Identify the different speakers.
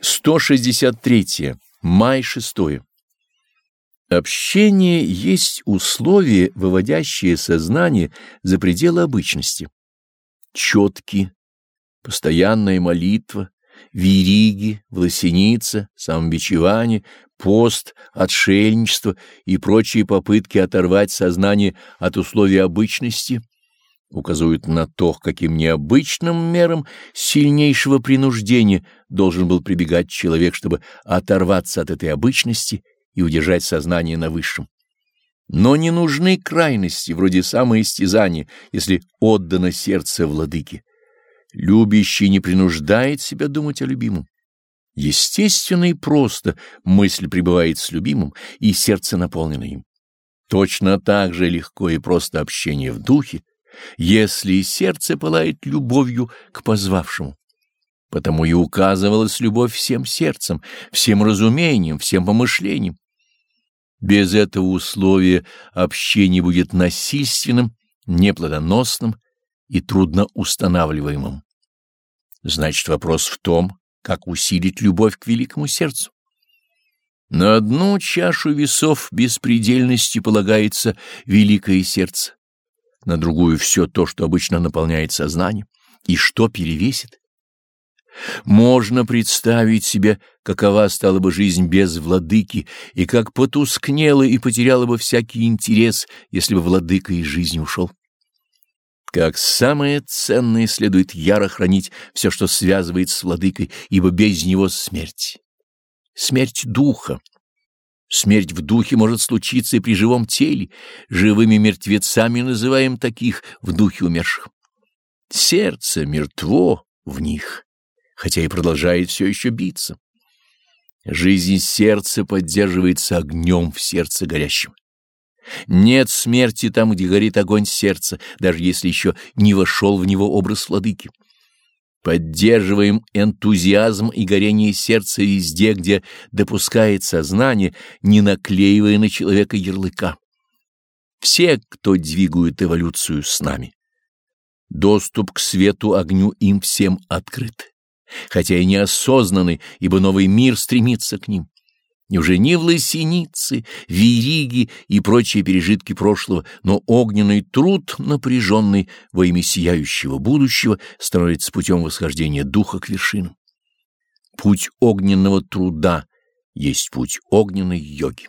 Speaker 1: 163. Май 6. Общение есть условие, выводящее сознание за пределы обычности. Четки, постоянная молитва, вериги, власеница, самобичевание, пост, отшельничество и прочие попытки оторвать сознание от условий обычности указывают на то, каким необычным мерам сильнейшего принуждения должен был прибегать человек, чтобы оторваться от этой обычности и удержать сознание на высшем. Но не нужны крайности, вроде самоистязания, если отдано сердце владыке. Любящий не принуждает себя думать о любимом. Естественно и просто мысль пребывает с любимым, и сердце наполнено им. Точно так же легко и просто общение в духе, если сердце пылает любовью к позвавшему. Потому и указывалась любовь всем сердцем, всем разумением, всем помышлением. Без этого условия общение будет насильственным, неплодоносным и трудно устанавливаемым. Значит, вопрос в том, как усилить любовь к великому сердцу. На одну чашу весов беспредельности полагается великое сердце, на другую все то, что обычно наполняет сознание, и что перевесит. Можно представить себе, какова стала бы жизнь без владыки, и как потускнела и потеряла бы всякий интерес, если бы владыка из жизни ушел. Как самое ценное следует яро хранить все, что связывает с владыкой, ибо без него смерть. Смерть духа. Смерть в духе может случиться и при живом теле, живыми мертвецами называем таких в духе умерших. Сердце мертво в них, хотя и продолжает все еще биться. Жизнь сердца поддерживается огнем в сердце горящем. Нет смерти там, где горит огонь сердца, даже если еще не вошел в него образ владыки. Поддерживаем энтузиазм и горение сердца везде, где допускает сознание, не наклеивая на человека ярлыка. Все, кто двигают эволюцию с нами. Доступ к свету огню им всем открыт, хотя и неосознанный, ибо новый мир стремится к ним. Уже не власеницы, вериги и прочие пережитки прошлого, но огненный труд, напряженный во имя сияющего будущего, становится путем восхождения духа к вершинам. Путь огненного труда есть путь огненной йоги.